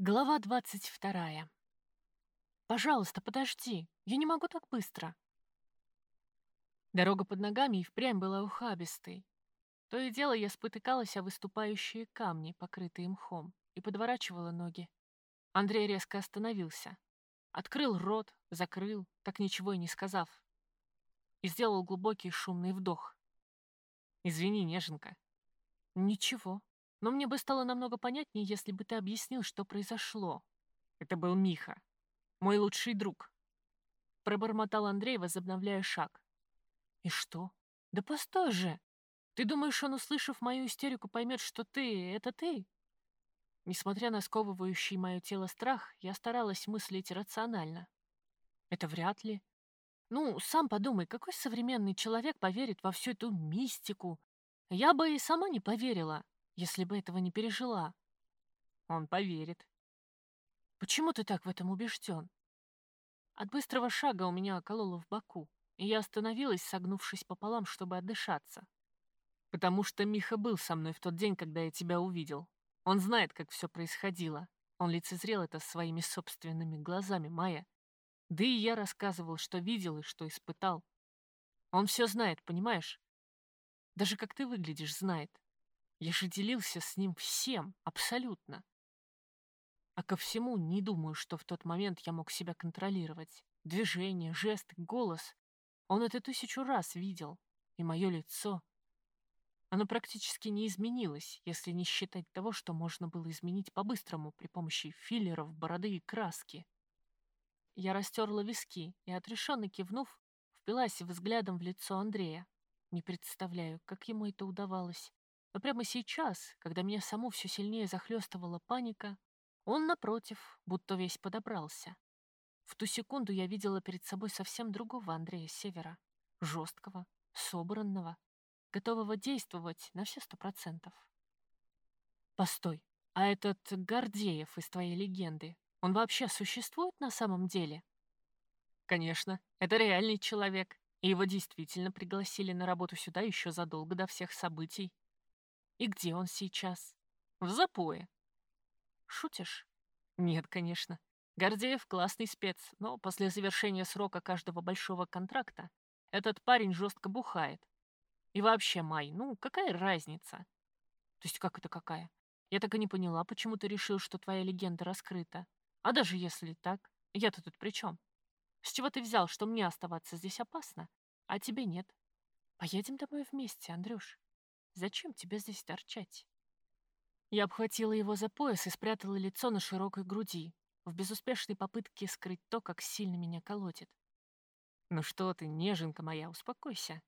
Глава двадцать вторая. «Пожалуйста, подожди, я не могу так быстро». Дорога под ногами и впрямь была ухабистой. То и дело я спотыкалась о выступающие камни, покрытые мхом, и подворачивала ноги. Андрей резко остановился. Открыл рот, закрыл, так ничего и не сказав. И сделал глубокий шумный вдох. «Извини, неженка». «Ничего», но мне бы стало намного понятнее, если бы ты объяснил, что произошло. Это был Миха, мой лучший друг. Пробормотал Андрей, возобновляя шаг. И что? Да постой же! Ты думаешь, он, услышав мою истерику, поймет, что ты — это ты? Несмотря на сковывающий мое тело страх, я старалась мыслить рационально. Это вряд ли. Ну, сам подумай, какой современный человек поверит во всю эту мистику? Я бы и сама не поверила, если бы этого не пережила. Он поверит. Почему ты так в этом убежден? От быстрого шага у меня окололо в боку, и я остановилась, согнувшись пополам, чтобы отдышаться. Потому что Миха был со мной в тот день, когда я тебя увидел. Он знает, как все происходило. Он лицезрел это своими собственными глазами, Майя. Да и я рассказывал, что видел и что испытал. Он все знает, понимаешь? Даже как ты выглядишь, знает. Я же делился с ним всем, абсолютно. А ко всему не думаю, что в тот момент я мог себя контролировать. Движение, жесты, голос. Он это тысячу раз видел. И мое лицо. Оно практически не изменилось, если не считать того, что можно было изменить по-быстрому при помощи филлеров, бороды и краски. Я растерла виски и, отрешенно кивнув, впилась взглядом в лицо Андрея. Не представляю, как ему это удавалось. Но прямо сейчас, когда меня саму все сильнее захлестывала паника, он, напротив, будто весь подобрался. В ту секунду я видела перед собой совсем другого Андрея Севера, жесткого, собранного, готового действовать на все сто процентов. Постой, а этот Гордеев из твоей легенды, он вообще существует на самом деле? Конечно, это реальный человек, и его действительно пригласили на работу сюда еще задолго до всех событий. И где он сейчас? В запое. Шутишь? Нет, конечно. Гордеев классный спец, но после завершения срока каждого большого контракта этот парень жестко бухает. И вообще, Май, ну какая разница? То есть как это какая? Я так и не поняла, почему ты решил, что твоя легенда раскрыта. А даже если так, я-то тут при чем? С чего ты взял, что мне оставаться здесь опасно, а тебе нет? Поедем домой вместе, Андрюш. Зачем тебе здесь торчать?» Я обхватила его за пояс и спрятала лицо на широкой груди, в безуспешной попытке скрыть то, как сильно меня колотит. «Ну что ты, неженка моя, успокойся.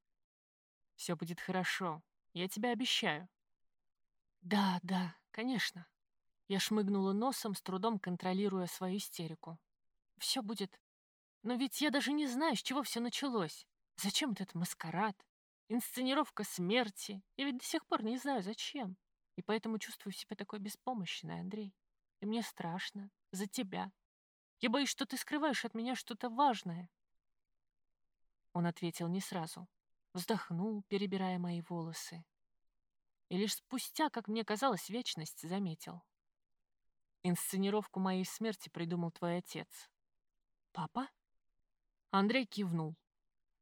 Все будет хорошо, я тебе обещаю». «Да, да, конечно». Я шмыгнула носом, с трудом контролируя свою истерику. «Все будет... Но ведь я даже не знаю, с чего все началось. Зачем этот маскарад? Инсценировка смерти. Я ведь до сих пор не знаю, зачем. И поэтому чувствую себя такой беспомощной, Андрей. И мне страшно. За тебя. Я боюсь, что ты скрываешь от меня что-то важное. Он ответил не сразу. Вздохнул, перебирая мои волосы. И лишь спустя, как мне казалось, вечность заметил. Инсценировку моей смерти придумал твой отец. Папа? Андрей кивнул.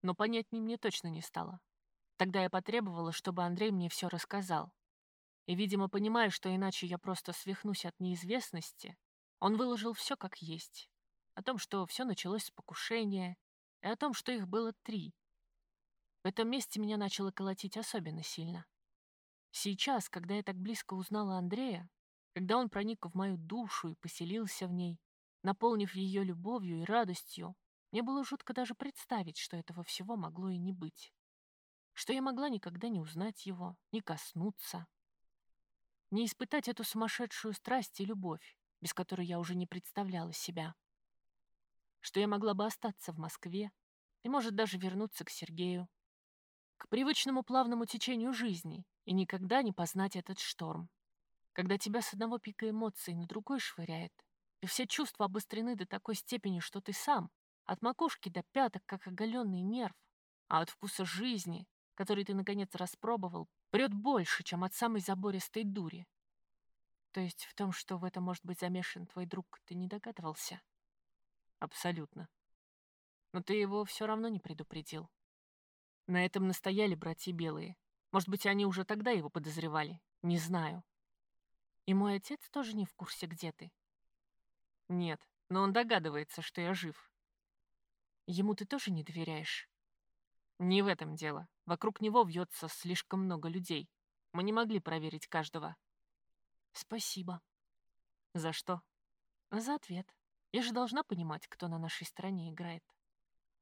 Но понятней мне точно не стало. Тогда я потребовала, чтобы Андрей мне все рассказал. И, видимо, понимая, что иначе я просто свихнусь от неизвестности, он выложил все как есть. О том, что все началось с покушения, и о том, что их было три. В этом месте меня начало колотить особенно сильно. Сейчас, когда я так близко узнала Андрея, когда он проник в мою душу и поселился в ней, наполнив ее любовью и радостью, мне было жутко даже представить, что этого всего могло и не быть что я могла никогда не узнать его, не коснуться, не испытать эту сумасшедшую страсть и любовь, без которой я уже не представляла себя, что я могла бы остаться в Москве и, может, даже вернуться к Сергею, к привычному плавному течению жизни и никогда не познать этот шторм, когда тебя с одного пика эмоций на другой швыряет, и все чувства обострены до такой степени, что ты сам, от макушки до пяток, как оголенный нерв, а от вкуса жизни, который ты, наконец, распробовал, прет больше, чем от самой забористой дури. То есть в том, что в этом может быть замешан твой друг, ты не догадывался? Абсолютно. Но ты его все равно не предупредил. На этом настояли братья Белые. Может быть, они уже тогда его подозревали. Не знаю. И мой отец тоже не в курсе, где ты. Нет, но он догадывается, что я жив. Ему ты тоже не доверяешь? Не в этом дело. Вокруг него вьется слишком много людей. Мы не могли проверить каждого. Спасибо. За что? За ответ. Я же должна понимать, кто на нашей стороне играет.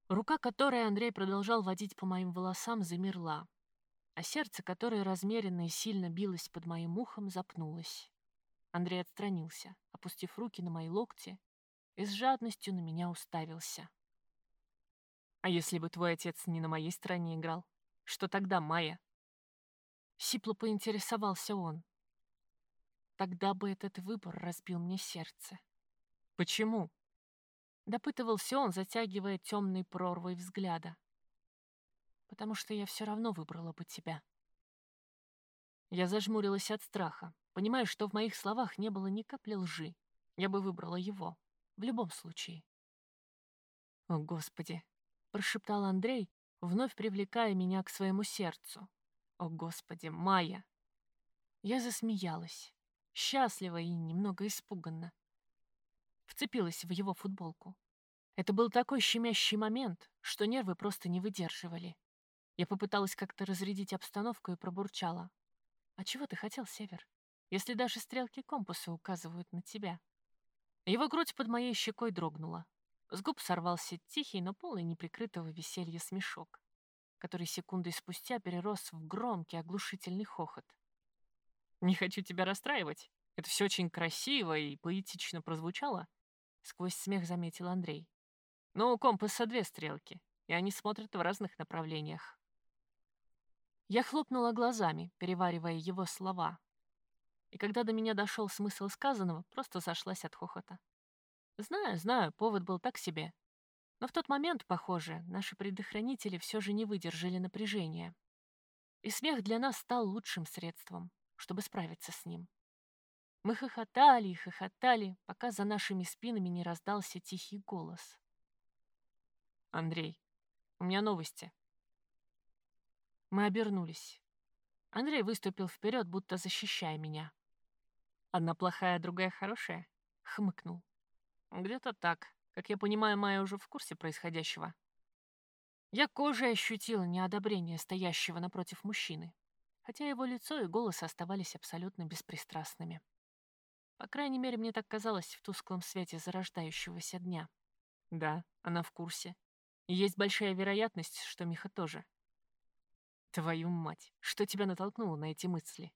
Рука, которой Андрей продолжал водить по моим волосам, замерла, а сердце, которое размеренно и сильно билось под моим ухом, запнулось. Андрей отстранился, опустив руки на мои локти, и с жадностью на меня уставился. «А если бы твой отец не на моей стороне играл? Что тогда, Майя?» Сипло поинтересовался он. Тогда бы этот выбор разбил мне сердце. «Почему?» Допытывался он, затягивая темной прорвой взгляда. «Потому что я все равно выбрала бы тебя». Я зажмурилась от страха, понимая, что в моих словах не было ни капли лжи. Я бы выбрала его. В любом случае. «О, Господи!» — прошептал Андрей, вновь привлекая меня к своему сердцу. «О, Господи, Майя!» Я засмеялась, счастливо и немного испуганно вцепилась в его футболку. Это был такой щемящий момент, что нервы просто не выдерживали. Я попыталась как-то разрядить обстановку и пробурчала. «А чего ты хотел, Север, если даже стрелки компаса указывают на тебя?» Его грудь под моей щекой дрогнула. С губ сорвался тихий, но полный неприкрытого веселья смешок, который секундой спустя перерос в громкий оглушительный хохот. «Не хочу тебя расстраивать. Это все очень красиво и поэтично прозвучало, сквозь смех заметил Андрей. Но у компаса две стрелки, и они смотрят в разных направлениях. Я хлопнула глазами, переваривая его слова. И когда до меня дошел смысл сказанного, просто зашлась от хохота. Знаю, знаю, повод был так себе. Но в тот момент, похоже, наши предохранители все же не выдержали напряжения. И смех для нас стал лучшим средством, чтобы справиться с ним. Мы хохотали и хохотали, пока за нашими спинами не раздался тихий голос. «Андрей, у меня новости». Мы обернулись. Андрей выступил вперед, будто защищая меня. «Одна плохая, другая хорошая?» — хмыкнул. «Где-то так. Как я понимаю, Майя уже в курсе происходящего». Я кожей ощутила неодобрение стоящего напротив мужчины, хотя его лицо и голос оставались абсолютно беспристрастными. По крайней мере, мне так казалось в тусклом свете зарождающегося дня. Да, она в курсе. И есть большая вероятность, что Миха тоже. Твою мать, что тебя натолкнуло на эти мысли?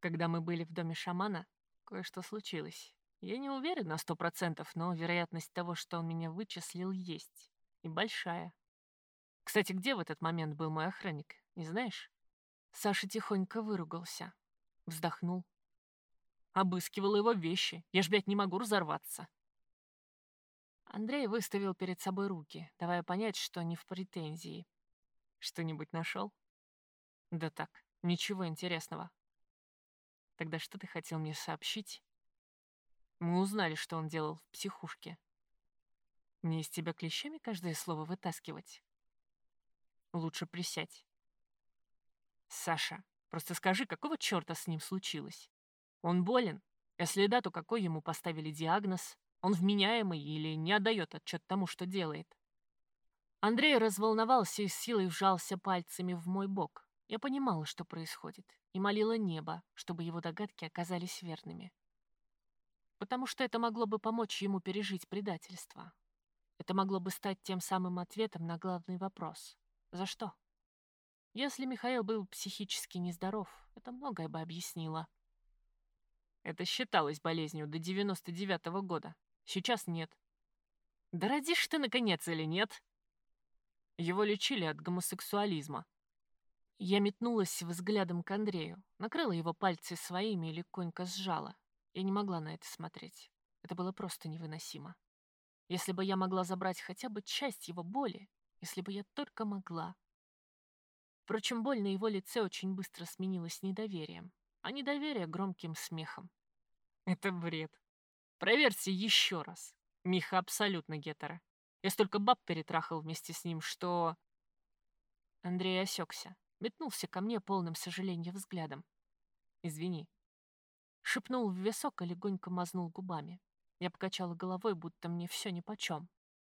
Когда мы были в доме шамана, кое-что случилось. Я не уверен на сто процентов, но вероятность того, что он меня вычислил, есть. И большая. Кстати, где в этот момент был мой охранник, не знаешь? Саша тихонько выругался. Вздохнул, Обыскивал его вещи. Я ж, блядь, не могу разорваться. Андрей выставил перед собой руки, давая понять, что не в претензии. Что-нибудь нашел? Да так, ничего интересного. Тогда что ты хотел мне сообщить? Мы узнали, что он делал в психушке. Мне из тебя клещами каждое слово вытаскивать? Лучше присядь. Саша, просто скажи, какого черта с ним случилось? Он болен? Если да, то какой ему поставили диагноз? Он вменяемый или не отдает отчет тому, что делает? Андрей разволновался и с силой вжался пальцами в мой бок. Я понимала, что происходит, и молила небо, чтобы его догадки оказались верными. Потому что это могло бы помочь ему пережить предательство. Это могло бы стать тем самым ответом на главный вопрос. За что? Если Михаил был психически нездоров, это многое бы объяснило. Это считалось болезнью до 99-го года. Сейчас нет. Да родишь ты, наконец, или нет? Его лечили от гомосексуализма. Я метнулась взглядом к Андрею, накрыла его пальцы своими и легонько сжала. Я не могла на это смотреть. Это было просто невыносимо. Если бы я могла забрать хотя бы часть его боли, если бы я только могла. Впрочем, боль на его лице очень быстро сменилась недоверием. а недоверие громким смехом. Это бред. Проверьте еще раз. Миха абсолютно гетеро. Я столько баб перетрахал вместе с ним, что... Андрей осекся, метнулся ко мне полным сожаления взглядом. «Извини». Шепнул в висок и легонько мазнул губами. Я покачала головой, будто мне все нипочем.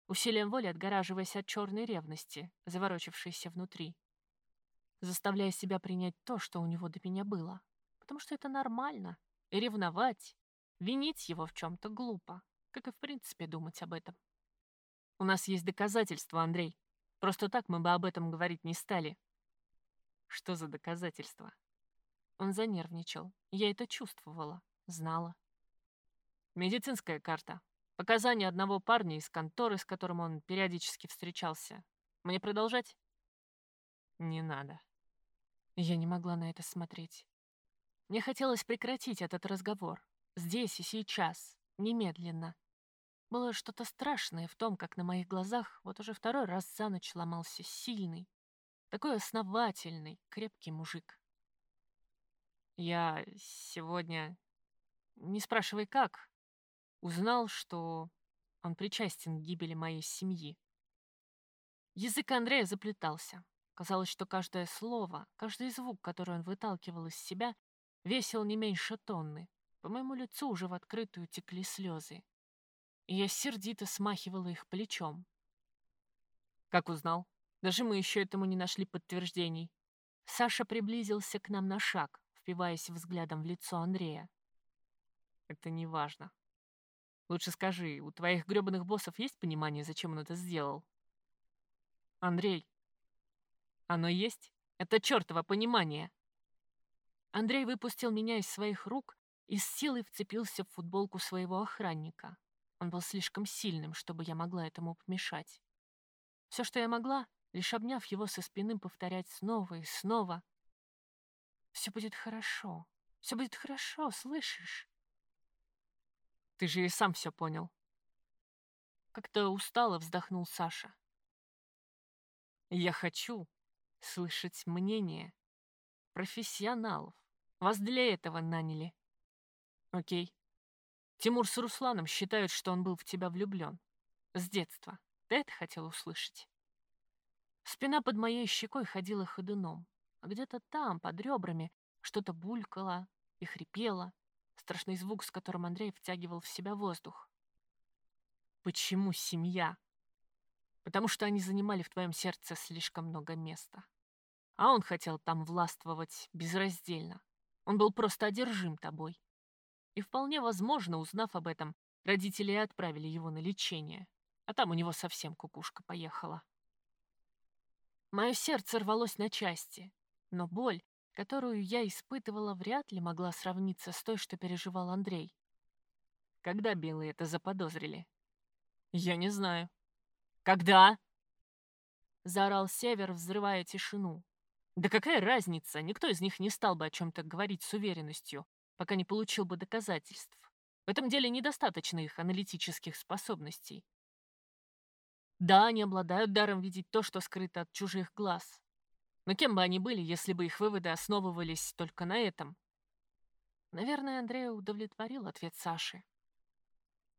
Усилием воли отгораживаясь от черной ревности, заворочившейся внутри. Заставляя себя принять то, что у него до меня было. Потому что это нормально. И ревновать, винить его в чем-то глупо. Как и в принципе думать об этом. У нас есть доказательства, Андрей. Просто так мы бы об этом говорить не стали. Что за доказательства? Он занервничал. Я это чувствовала, знала. Медицинская карта. Показания одного парня из конторы, с которым он периодически встречался. Мне продолжать? Не надо. Я не могла на это смотреть. Мне хотелось прекратить этот разговор. Здесь и сейчас. Немедленно. Было что-то страшное в том, как на моих глазах вот уже второй раз за ночь ломался сильный, такой основательный, крепкий мужик. Я сегодня, не спрашивай как, узнал, что он причастен к гибели моей семьи. Язык Андрея заплетался. Казалось, что каждое слово, каждый звук, который он выталкивал из себя, весил не меньше тонны. По моему лицу уже в открытую текли слезы и я сердито смахивала их плечом. Как узнал? Даже мы еще этому не нашли подтверждений. Саша приблизился к нам на шаг, впиваясь взглядом в лицо Андрея. Это не важно. Лучше скажи, у твоих грёбаных боссов есть понимание, зачем он это сделал? Андрей. Оно есть? Это чертово понимание. Андрей выпустил меня из своих рук и с силой вцепился в футболку своего охранника. Он был слишком сильным, чтобы я могла этому помешать. Все, что я могла, лишь обняв его со спины, повторять снова и снова. «Все будет хорошо. Все будет хорошо, слышишь?» «Ты же и сам все понял». Как-то устало вздохнул Саша. «Я хочу слышать мнение профессионалов. Вас для этого наняли. Окей. Тимур с Русланом считают, что он был в тебя влюблен. С детства. Ты это хотел услышать? Спина под моей щекой ходила ходуном, где-то там, под ребрами, что-то булькало и хрипело. Страшный звук, с которым Андрей втягивал в себя воздух. Почему семья? Потому что они занимали в твоем сердце слишком много места. А он хотел там властвовать безраздельно. Он был просто одержим тобой. И вполне возможно, узнав об этом, родители отправили его на лечение. А там у него совсем кукушка поехала. Мое сердце рвалось на части, но боль, которую я испытывала, вряд ли могла сравниться с той, что переживал Андрей. Когда белые это заподозрили? Я не знаю. Когда? Заорал Север, взрывая тишину. Да какая разница? Никто из них не стал бы о чем-то говорить с уверенностью, пока не получил бы доказательств. В этом деле недостаточно их аналитических способностей. Да, они обладают даром видеть то, что скрыто от чужих глаз. Но кем бы они были, если бы их выводы основывались только на этом? Наверное, Андрея удовлетворил ответ Саши.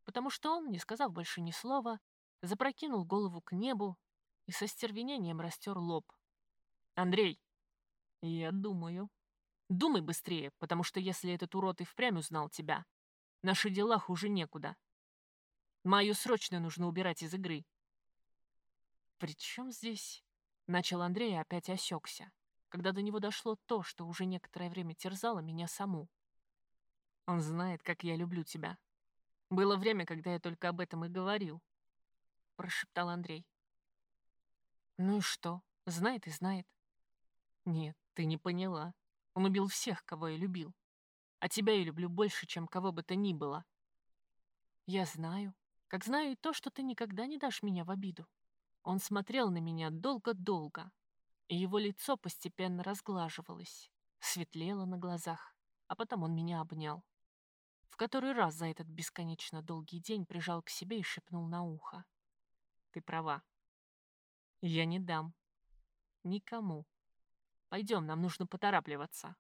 Потому что он, не сказав больше ни слова, запрокинул голову к небу и со стервенением растер лоб. «Андрей, я думаю...» Думай быстрее, потому что если этот урод и впрямь узнал тебя, наши дела хуже некуда. Маю срочно нужно убирать из игры. «При чем здесь?» — начал Андрей опять осекся, когда до него дошло то, что уже некоторое время терзало меня саму. «Он знает, как я люблю тебя. Было время, когда я только об этом и говорил», — прошептал Андрей. «Ну и что? Знает и знает». «Нет, ты не поняла. Он убил всех, кого я любил. А тебя я люблю больше, чем кого бы то ни было. Я знаю, как знаю и то, что ты никогда не дашь меня в обиду. Он смотрел на меня долго-долго, и его лицо постепенно разглаживалось, светлело на глазах, а потом он меня обнял. В который раз за этот бесконечно долгий день прижал к себе и шепнул на ухо. Ты права. Я не дам. Никому. Пойдем, нам нужно поторапливаться.